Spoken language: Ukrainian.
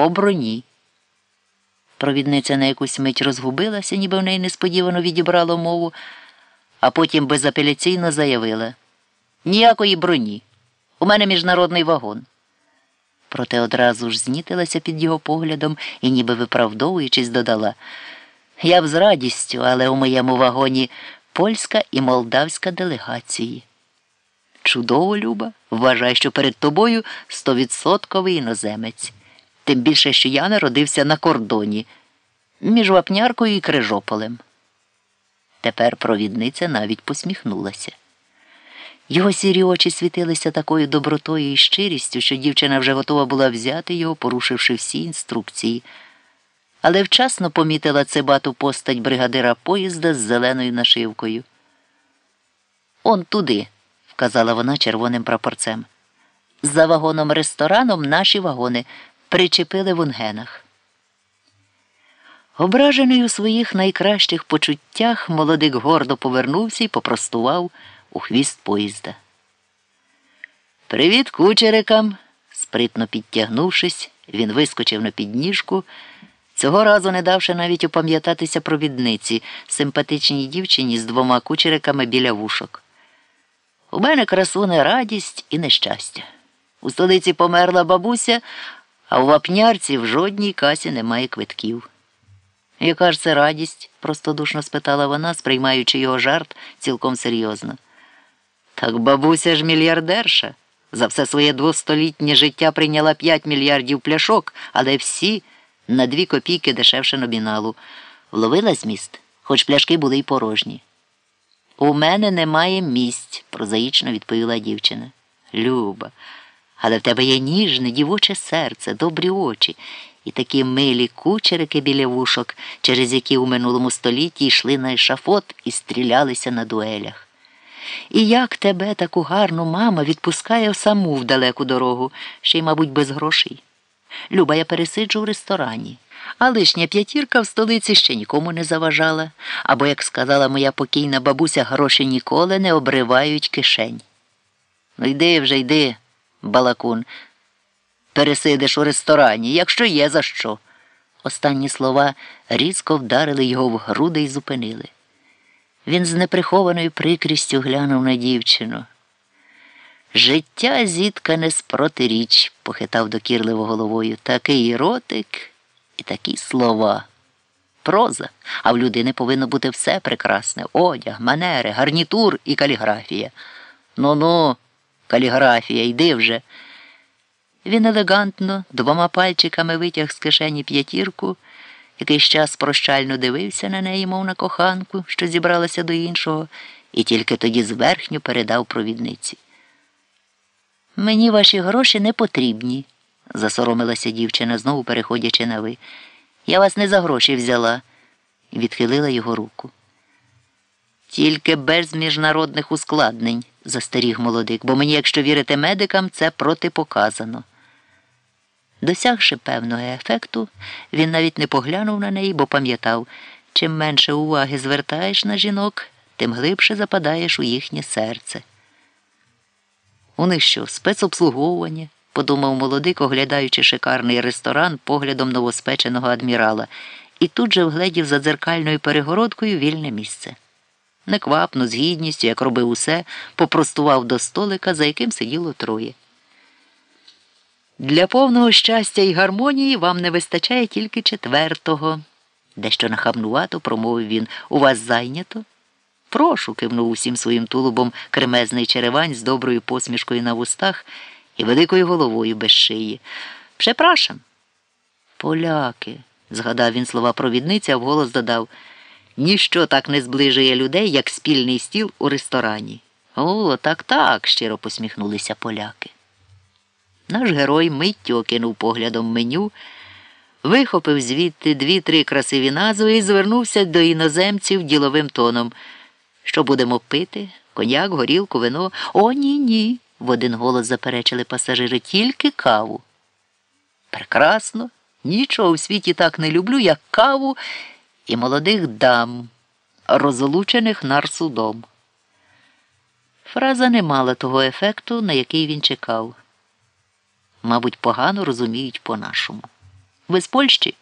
по броні. Провідниця на якусь мить розгубилася, ніби в неї несподівано відібрало мову, а потім безапеляційно заявила ніякої броні. У мене міжнародний вагон. Проте одразу ж знітилася під його поглядом і, ніби виправдовуючись, додала Я б з радістю, але у моєму вагоні польська і молдавська делегації. Чудово, Люба, вважай, що перед тобою стовідсотковий іноземець. Тим більше, що я народився на кордоні між Вапняркою і Крижополем. Тепер провідниця навіть посміхнулася. Його сірі очі світилися такою добротою і щирістю, що дівчина вже готова була взяти його, порушивши всі інструкції, але вчасно помітила цибату постать бригадира поїзда з зеленою нашивкою. Он туди, вказала вона червоним прапорцем. За вагоном рестораном наші вагони причепили в унгенах. Ображений у своїх найкращих почуттях, молодик гордо повернувся і попростував у хвіст поїзда. Привіт, кучерикам. спритно підтягнувшись, він вискочив на підніжку, цього разу не давши навіть опам'ятатися провідниці, симпатичній дівчині з двома кучериками біля вушок. У мене красуне радість і нещастя. У столиці померла бабуся, а у вапнярці в жодній касі немає квитків. Яка ж це радість? простодушно спитала вона, сприймаючи його жарт цілком серйозно. Так бабуся ж мільярдерша. За все своє двостолітнє життя прийняла 5 мільярдів пляшок, але всі на дві копійки дешевше номіналу. Вловила зміст, хоч пляшки були й порожні. У мене немає місць, прозаїчно відповіла дівчина. Люба, але в тебе є ніжне, дівоче серце, добрі очі і такі милі кучерики біля вушок, через які у минулому столітті йшли на ешафот і стрілялися на дуелях. І як тебе, таку гарну мама, відпускає саму в далеку дорогу, ще й, мабуть, без грошей. Люба, я пересиджу в ресторані, а лишня п'ятірка в столиці ще нікому не заважала, або, як сказала моя покійна бабуся, гроші ніколи не обривають кишень. Ну йди вже, йди, балакун, пересидиш у ресторані, якщо є за що. Останні слова різко вдарили його в груди і зупинили. Він з неприхованою прикрістю глянув на дівчину. Життя зіткане з протиріч, похитав докірливо головою. Такий ротик і такі слова. Проза, а в людини повинно бути все прекрасне одяг, манери, гарнітур і каліграфія. Ну ну, каліграфія, йди вже. Він елегантно двома пальчиками витяг з кишені п'ятірку. Якийсь час прощально дивився на неї, мов на коханку, що зібралася до іншого, і тільки тоді зверхньо передав провідниці. Мені ваші гроші не потрібні, засоромилася дівчина, знову переходячи на ви. Я вас не за гроші взяла відхилила його руку. Тільки без міжнародних ускладнень, застеріг молодик, бо мені, якщо вірити медикам, це протипоказано. Досягши певного ефекту, він навіть не поглянув на неї, бо пам'ятав, чим менше уваги звертаєш на жінок, тим глибше западаєш у їхнє серце. У них що, спецобслуговування? подумав молодик, оглядаючи шикарний ресторан поглядом новоспеченого адмірала, і тут же вгледів за дзеркальною перегородкою вільне місце. Неквапно, з гідністю, як робив усе, попростував до столика, за яким сиділо троє. Для повного щастя і гармонії вам не вистачає тільки четвертого. Дещо нахабнувато промовив він. У вас зайнято? Прошу, кивнув усім своїм тулубом кремезний черевань з доброю посмішкою на вустах і великою головою без шиї. Препрашам. Поляки, згадав він слова провідниці, а вголос додав. Ніщо так не зближує людей, як спільний стіл у ресторані. О, так так, щиро посміхнулися поляки. Наш герой миттю окинув поглядом меню, вихопив звідти дві-три красиві назви і звернувся до іноземців діловим тоном. Що будемо пити? Коньяк, горілку, вино? О, ні, ні. в один голос заперечили пасажири, тільки каву. Прекрасно, нічого в світі так не люблю, як каву і молодих дам, розлучених нарсудом. Фраза не мала того ефекту, на який він чекав мабуть, погано розуміють по-нашому. Ви з Польщі?